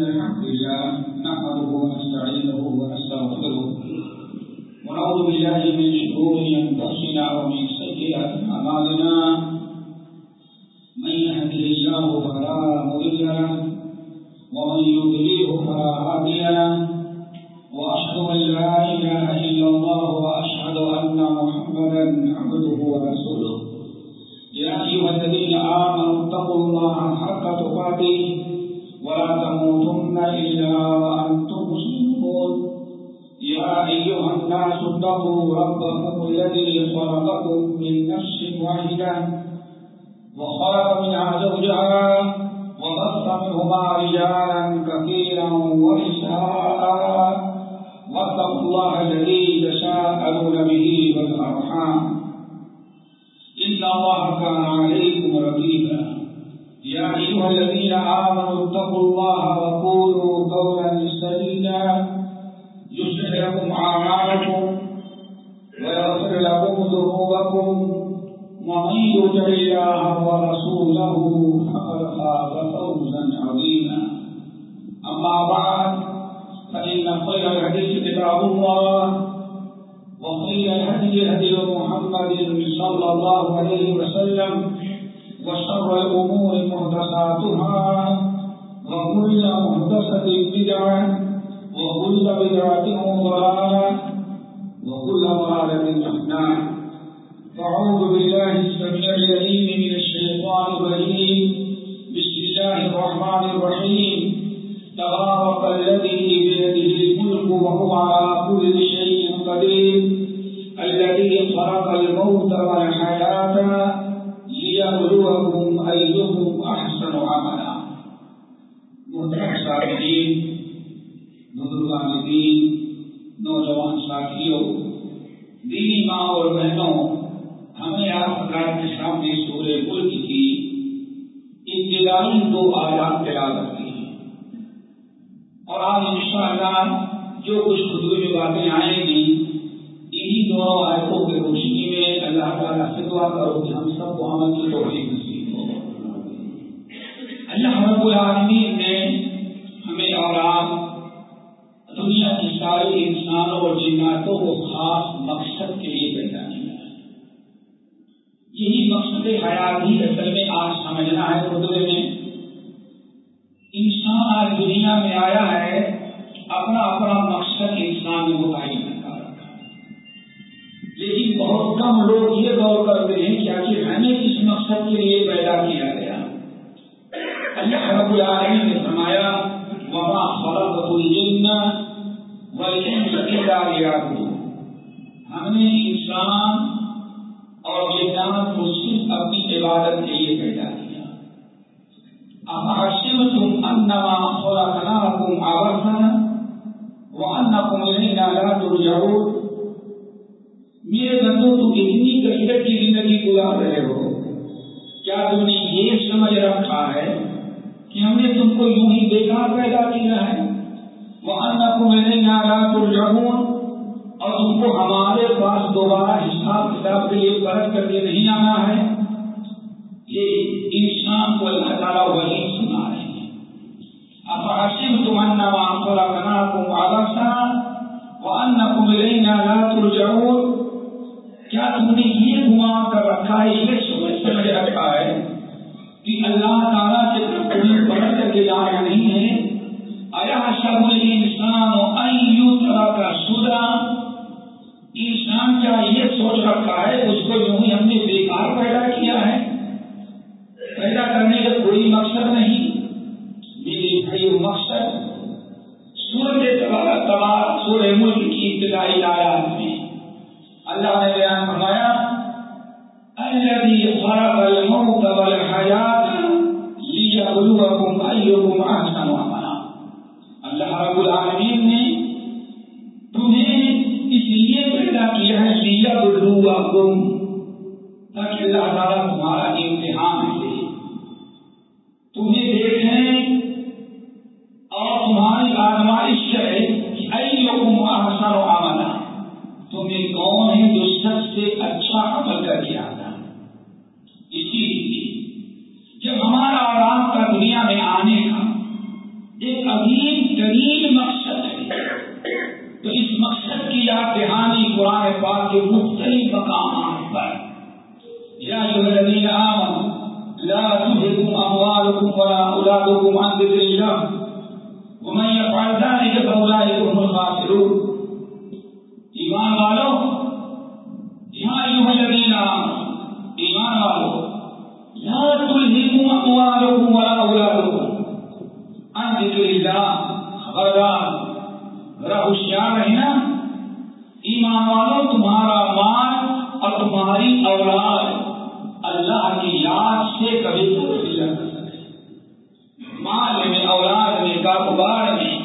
إن الحمد لله نحمده ونستعينه ونستغفره. ونعوذ بالله من شرور أنفسنا ومن سيئات أعمالنا. الله ورسوله فقد فاز فوزا عظيما. أما بعد، فإن خير الحديث كتاب الله وخير الهدي هدي محمد صلى الله عليه وسلم وشر الأمور محدثاتها وكل محدثة بدعة وكل بدعة ضلالة وكل ضلالة في النار. بالله السميع العليم من الشيطان الرجيم. بسم الله الرحمن الرحيم. تبارك الذي بيده الملك وهو على كل شيء قدير. الذي خلق الموت والحياة ليبلوكم أحسن عملا. محترم بزرگان دین نوجوان ساتھیوں، دینی ماں اور بہنوں ہمیں آپ حضرات کے سامنے سورہ ملک کی ابتدائی دو آیات تلاوت کی ہیں۔ اور آج انشاءاللہ جو کچھ خطبے میں باتیں آئیں گی، انہی دونوں آیتوں کے روشنی میں اللہ تعالیٰ سے دعا کرو کہ ہم سب کو عمل کی توفیق نصیب ہو۔ اللہ رب العالمین نے ہمیں اور آپ دنیا کی ساری انسانوں اور جناتوں کو خاص مقصد کے لیے پیدا یہی مقصد حیات ہی اصل میں آج سمجھنا ہے خطبے میں؟ انسان آج دنیا میں آیا ہے، اپنا اپنا مقصد انسان نے متعین کر لیکن بہت کم لوگ یہ غور کرتے ہیں کہ آخر ہمیں کس مقصد کے لیے پیدا کیا گیا؟ اللہ رب العالمین نے فرمایا، وما خلقت الجن والانس الا ليعبدون۔ ہم نے انسان اور جنات کو صرف اپنی عبادت کے لیے پیدا کیا أفحسبتم أنما خلقناكم عبثا وأنكم إلينا لا ترجعون۔ میرے بندوں، تم اتنی کثرت کی زندگی گزار رہے ہو۔ کیا تم نے یہ سمجھ رکھا ہے کہ ہم نے تم کو یوں ہی بیکار پیدا کیا ہے؟ وہ اللہ کو میں نے اور تم کو ہمارے پاس دوبارہ حساب کتاب کے لیے پرت کر کے نہیں آنا ہے یہ انسان کو اللہ تعالیٰ وہی سنا رہے ہیں۔ افاشم تم انا خلا کنا کم آگاسا وہ ان کم ترجعون۔ کیا تم نے یہ گما کر رکھا ہے، یہ سمجھ سمجھ رکھا ہے کہ اللہ تعالیٰ سے تمہیں پلٹ کر کے جانا نہیں ہے۔ آیا شب انسان انسان یہ سوچ رکھا ہے، اس کو یوں ہی ہم نے بیکار پیدا کیا ہے۔ پیدا کرنے کا کوئی مقصد نہیں۔ میرے بھائی مقصد سورج تبار سورہ ملک کی ابتدائی آیات میں۔ اللہ نے بیان فرمایا الذي خلق الموت والحياة ليبلوكم أيكم أحسن عملا۔ اللہ رب العالمین گم ہے تاکہ اللہ تعالیٰ تمہارا امتحان لے تمہیں دیکھیں اور تمہاری آزمائش الذين آمنوا. لا تهلكم أموالكم ولا أولادكم عن ذكر الله. ومن يفعل ذلك فأولئك هم الخاسرون. ایمان والو؟ یہاں ایوہ الذین آمنوا ایمان والو. لا تلهكم أموالكم ولا أولادكم عن ذكر الله. خبردار ذرا ہوشیار رہنا ایمان والوں تمہارا مال اور تمہاری اولاد اللہ کی یاد سے کبھی بھول دیا مال میں اولاد میں کاروبار میں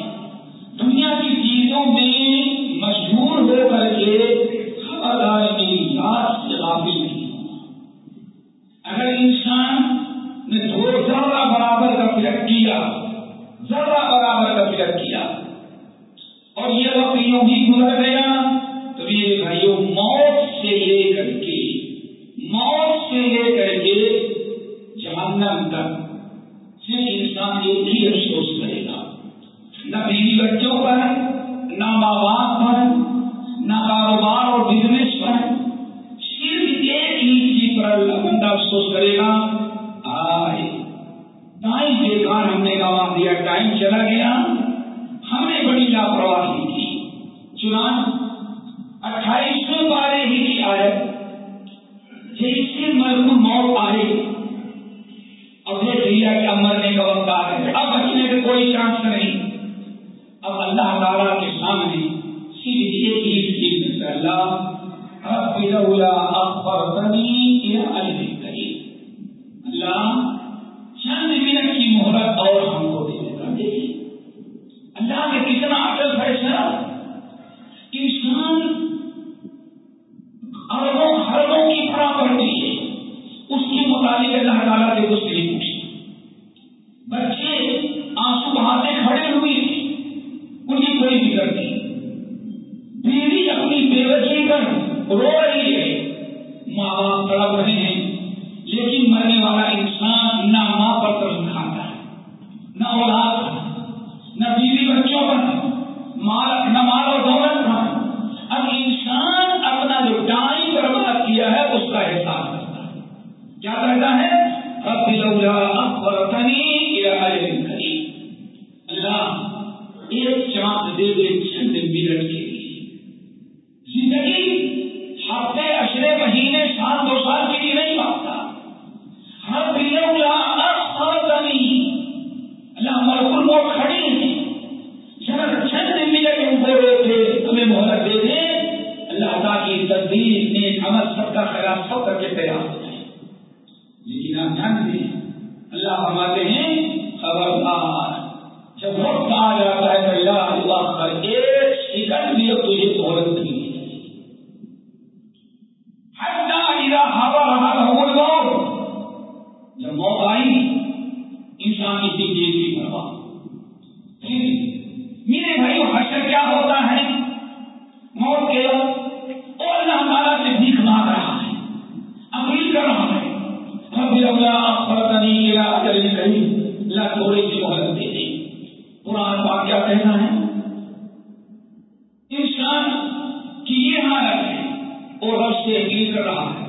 سے اپیل کر رہا ہے۔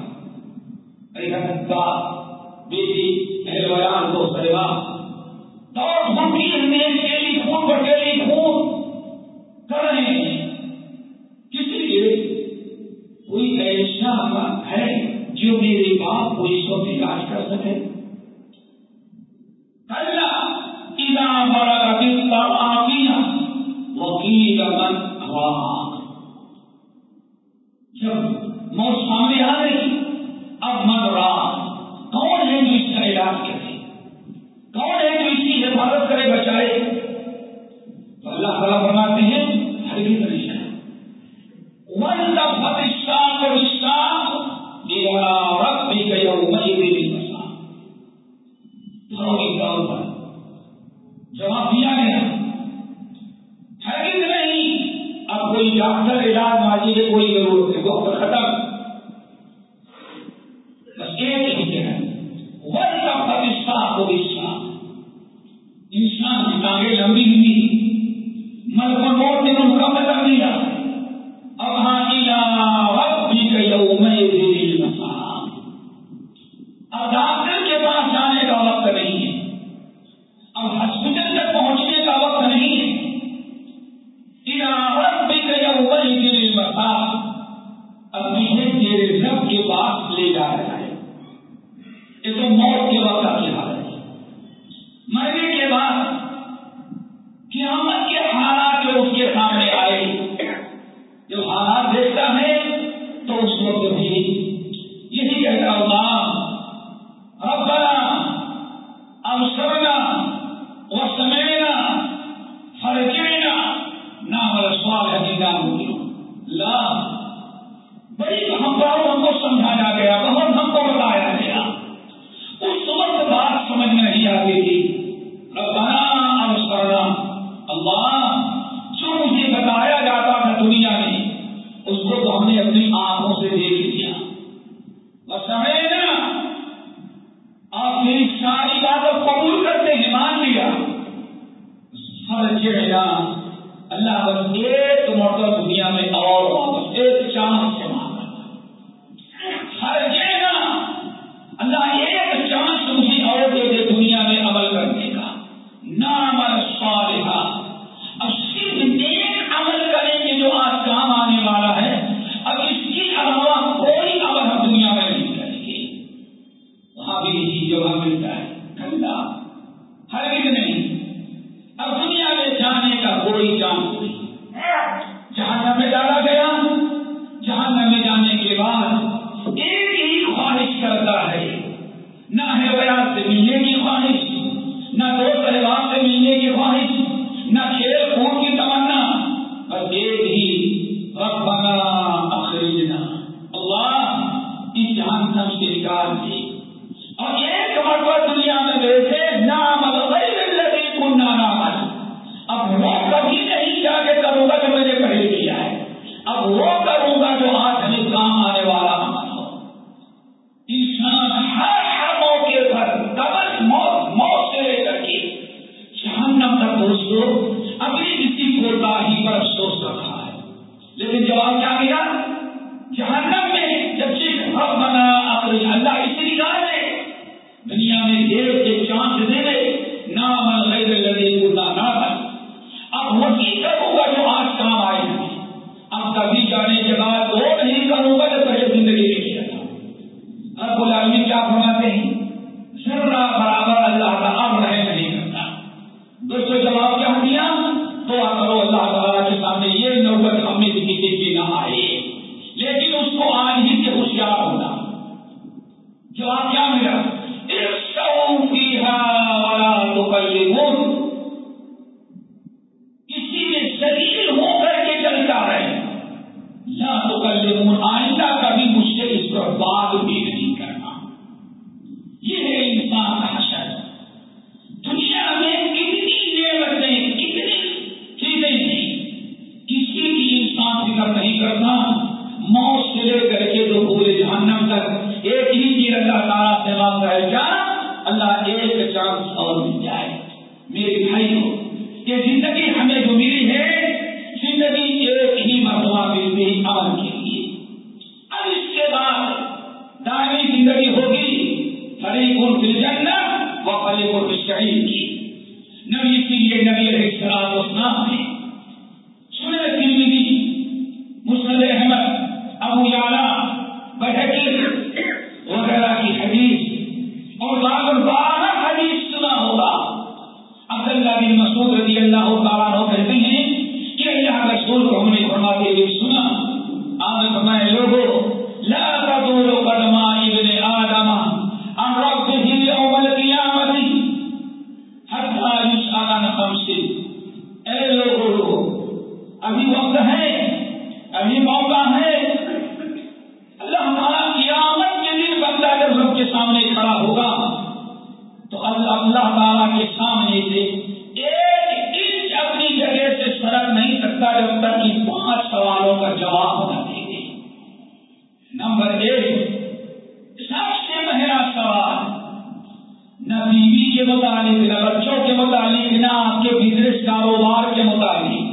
کے متعلق نہ بچوں کے متعلق نہ آپ کے بزنس کاروبار کے متعلق۔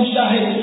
پوچھتا ہے۔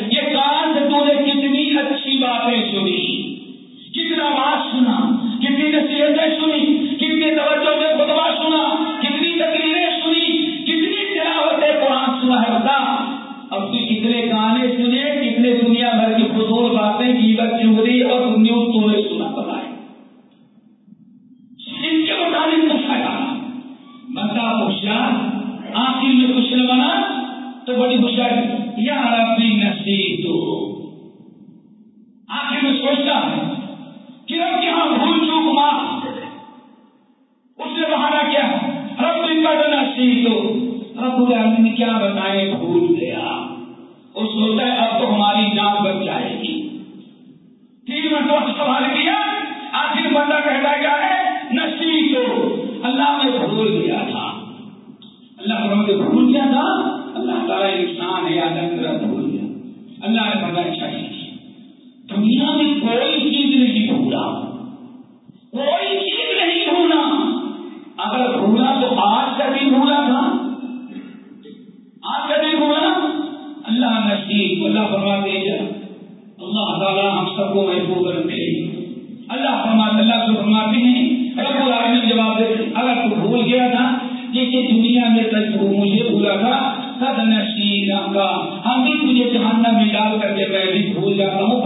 سب نشی رہوں ہم بھی تجھے جہنم میں ڈال کر کے میں بھی بھول جاتا ہوں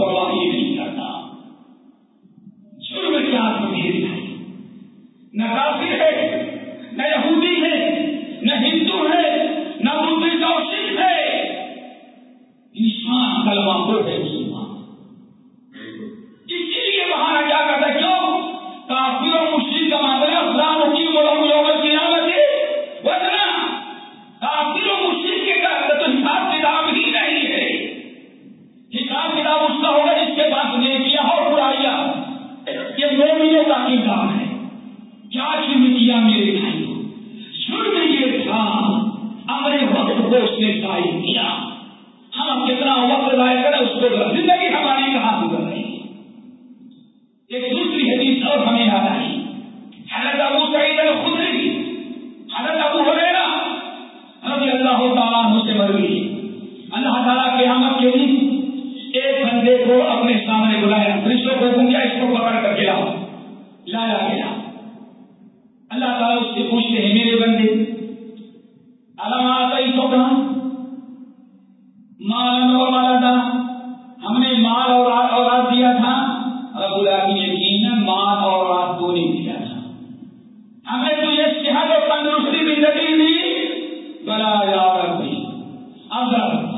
اگر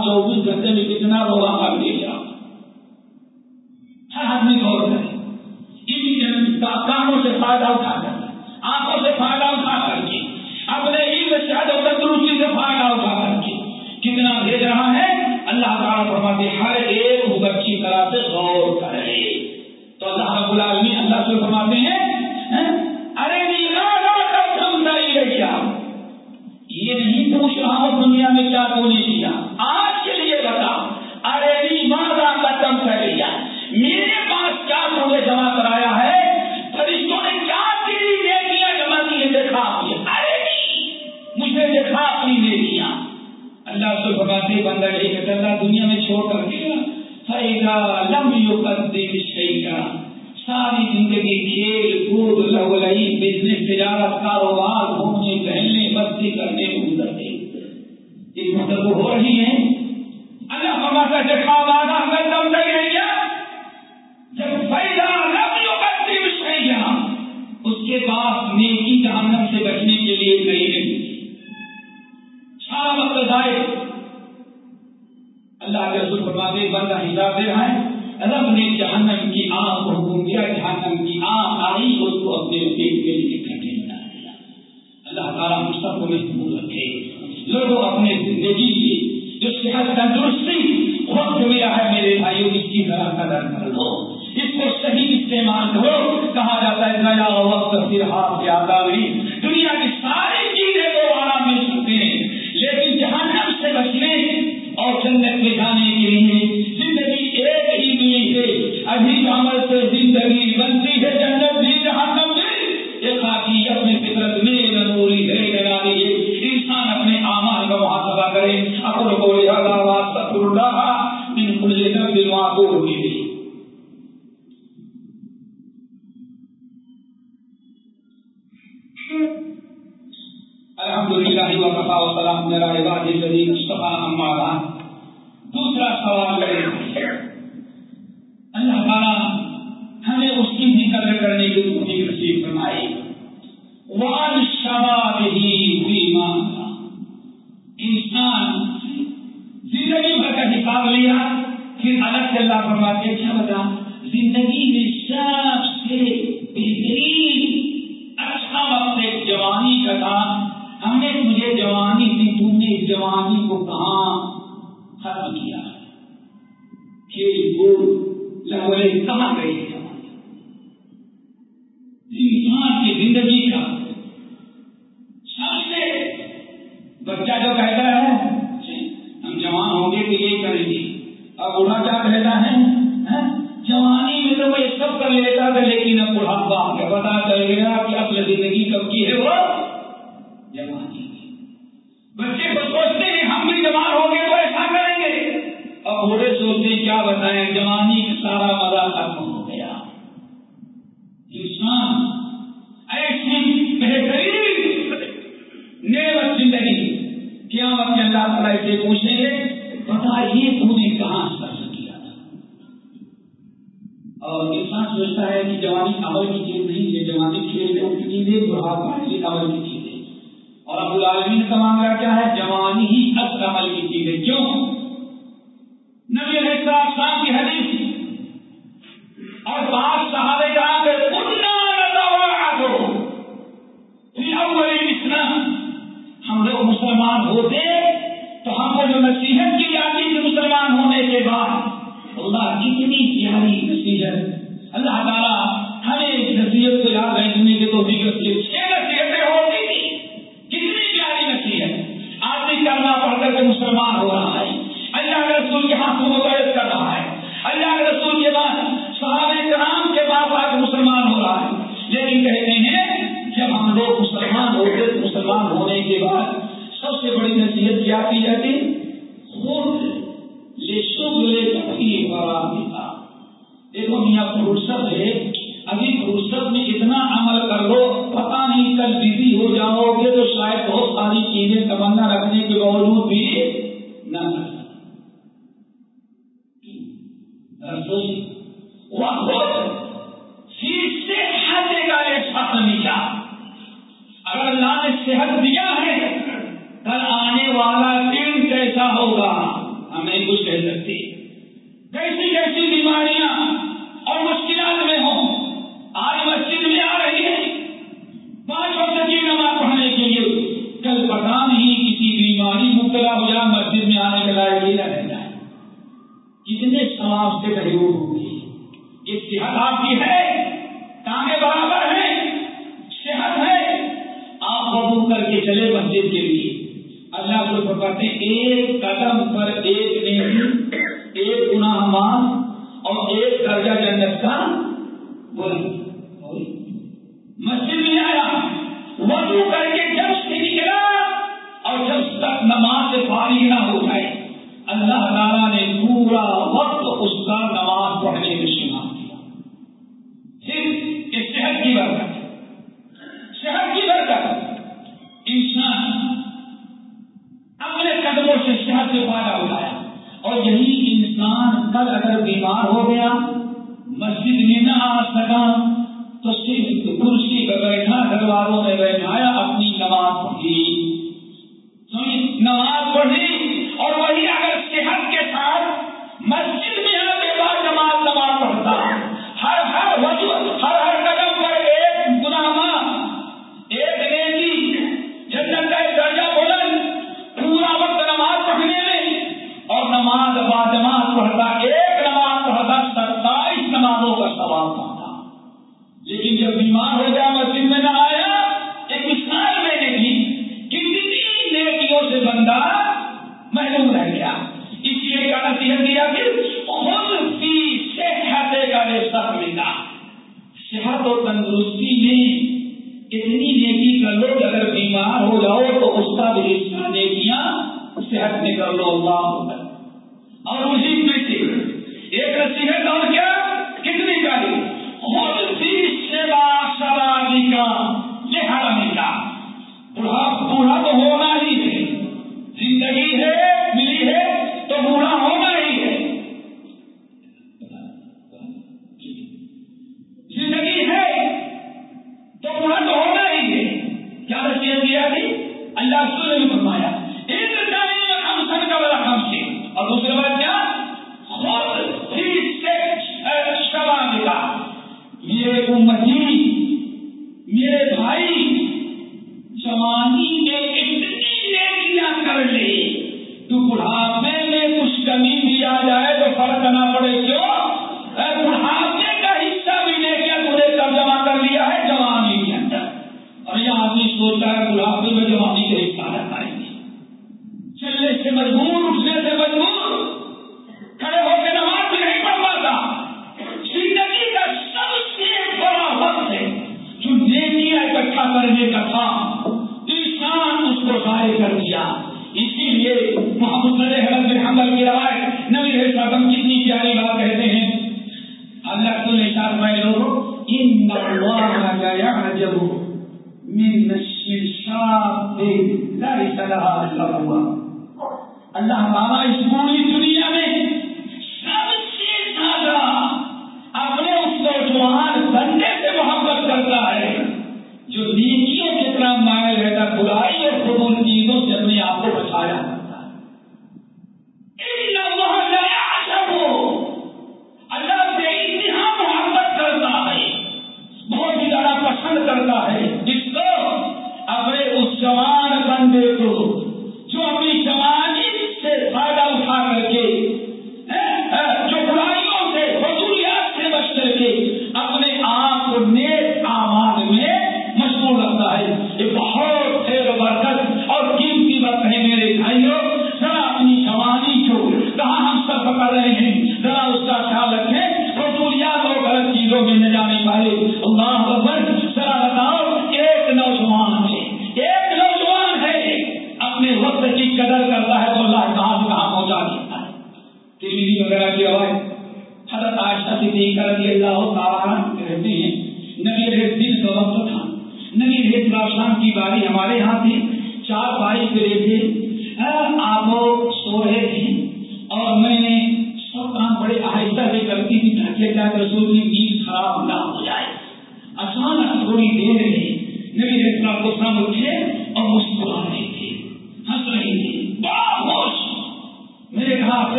آپ چوبیس گھنٹے بھی جہنم سے بچنے کے لیے کئی نہیں۔ سارا وقت ضائع۔ اللہ کے رسول فرماتے بندہ حجاب دے رہا ہے، رب نے جہنم کی آنکھ کو حکم دیا، جہنم کی آنکھ آئی، اس کو اپنے پیٹ کے لیے کھٹے بنا دیا۔ اللہ تعالیٰ ہم سب کو محبوب رکھے۔ لوگوں اپنے زندگی کی جو صحت تندرستی وقت ملا ہے، میرے بھائیوں، اس کی ذرا قدر کر لو۔ اس کو صحیح استعمال کرو، کہا جاتا ہے نیا وقت پھر ہاتھ سے آتا نہیں۔ دنیا کی ساری چیزیں تو آرام مل سکتے ہیں، لیکن جہاں جہنم سے بچنے اور جنت میں جانے کے لیے زندگی ایک ہی ملی ہے۔ ابھی عمل سے زندگی بنتی ہے جنت بھی جہنم بھی یہ خاصیت میں فطرت میں ضروری ہے۔ ہم نے تجھے جوانی کی تم نے اس جوانی کو کہاں ختم کیا؟ کھیل کود لگوئے کہاں گئی؟ کے مسلمان ہو رہا ہے۔ اللہ کے رسول کے ہاتھ کو متعدد کر رہا ہے۔ اللہ کے رسول کے بعد صحابہ کرام کے پاس آ کے مسلمان ہو رہا ہے۔ لیکن کہتے ہیں، جب ہم لوگ مسلمان ہوتے مسلمان ہونے کے بعد سب سے بڑی نصیحت کیا کی جاتی نے پورا وقت اس کا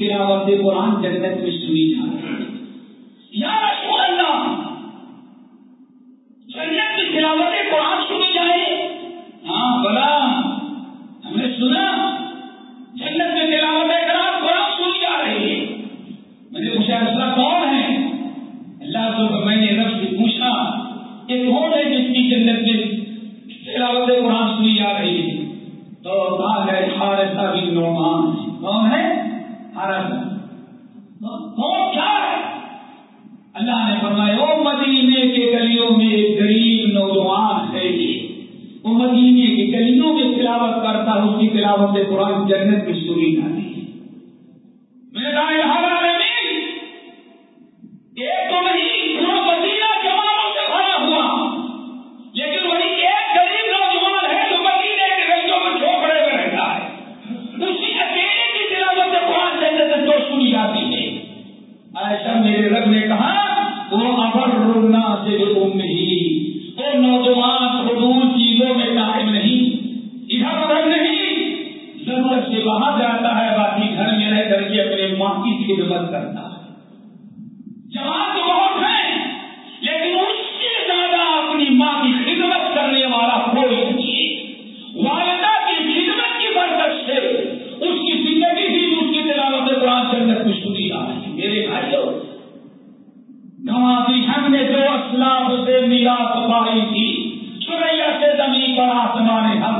تلاوت قرآن جنت میں سنی جا جائے یا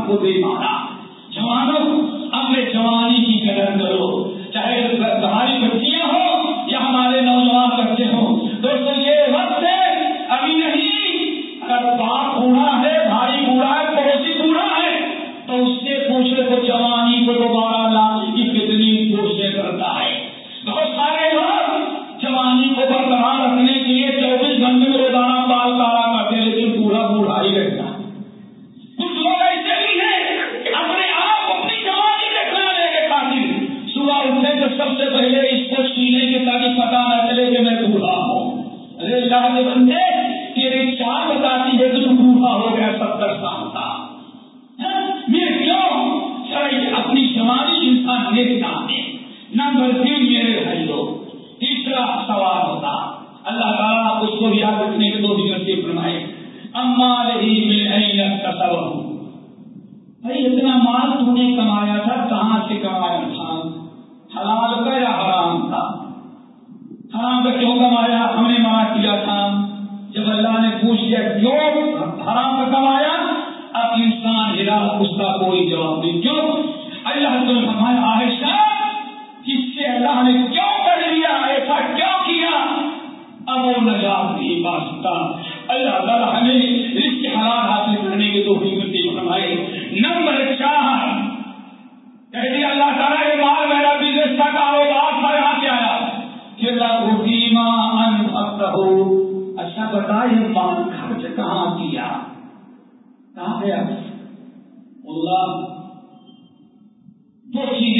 کو بے مارا۔ نجات کی واسطہ اللہ تعالیٰ ہمیں رزق حلال حاصل کرنے کے دو قیمتی فرمائے۔ نمبر چار، کہہ دیا اللہ تعالیٰ، یہ مال میرا بزنس کا کاروبار تھا یہاں سے کہ اچھا بتا، یہ مال خرچ کہاں کیا؟ کہاں گیا؟ اللہ دو چیز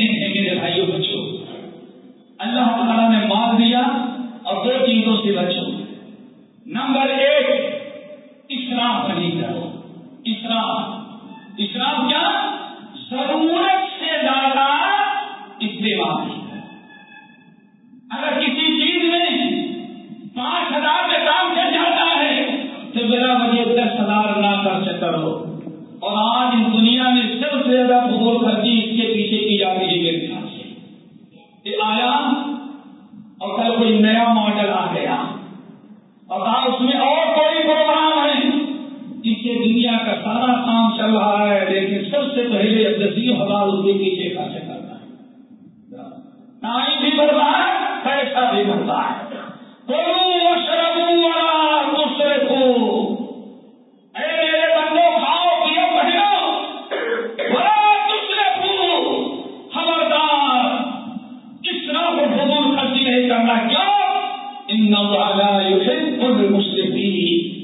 المشرقین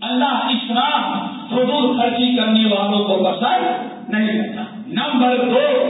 اللہ اسلام فضول خرچی کرنے والوں کو پسند نہیں کرتا نمبر دو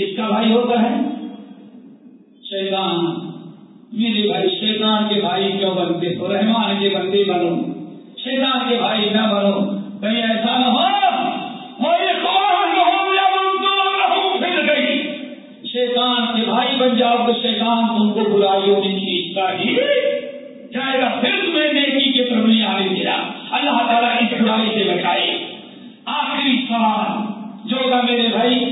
کس کا بھائی ہوتا ہے۔ شیطان، میرے بھائی، شیطان کے بھائی کیوں بنتے ہو؟ رحمان کے بندے بنو۔ شیطان کے بھائی نہ بنو۔ کہیں ایسا نہ ہو۔ شیطان کے بھائی بن جاؤ تو شیطان تم کو برائیوں میں کھینچتا ہی جائے گا پھر تمہیں نیکی کے پر نہیں آنے دیا۔ اللہ تعالیٰ اس برائی سے بچائے آخری سوال جو ہوگا میرے بھائی،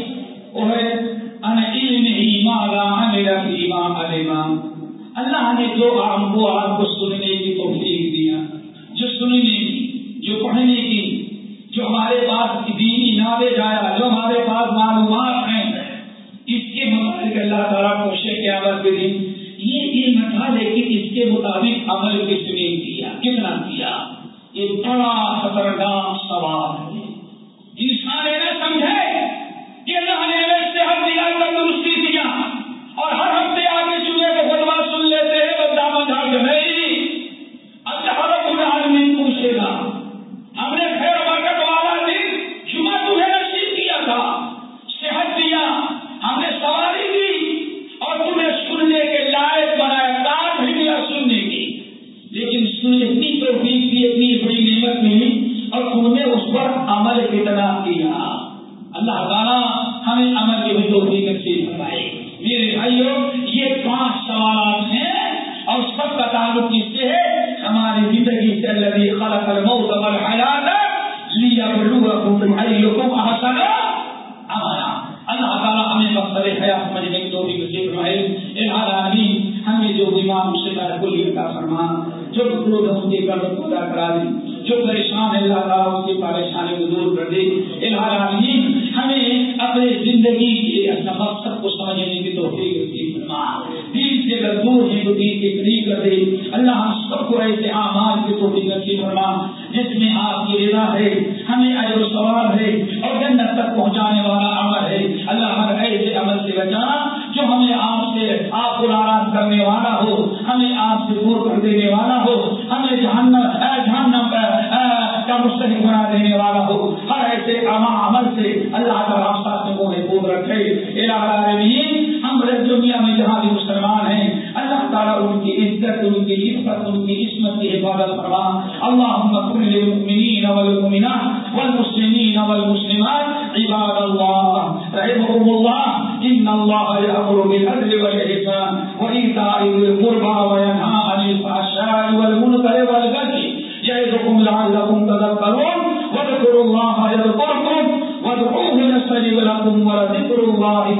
وہ ہے ان علم ما لا عمل فيما علم اللہ نے جو آپ کو آپ کو سننے کی توفیق دیا۔ جو سننے کی جو پڑھنے کی، جو ہمارے پاس دینی نعرے جایا، جو ہمارے پاس معلومات ہیں، اس کے مطابق اللہ تعالیٰ کوشش کیا بات دن یہ علم تھا، لیکن اس کے مطابق عمل کس نے کیا کتنا کیا؟ یہ بڑا خطرناک سوال ہے۔ بھائیوں یہ پانچ سوالات ہیں اور سب کا تعلق کس سے ہے؟ ہماری زندگی سے اللہ خلق الموت والا ہو، ہمیں آپ سے دور کر دینے والا ہو، ہمیں جہنم جہنم کا مستحق بنا دینے والا ہو۔ ہر ایسے عمل سے اللہ کا راستہ ساتھ کو محبوب رکھے۔ الہ العالمین ما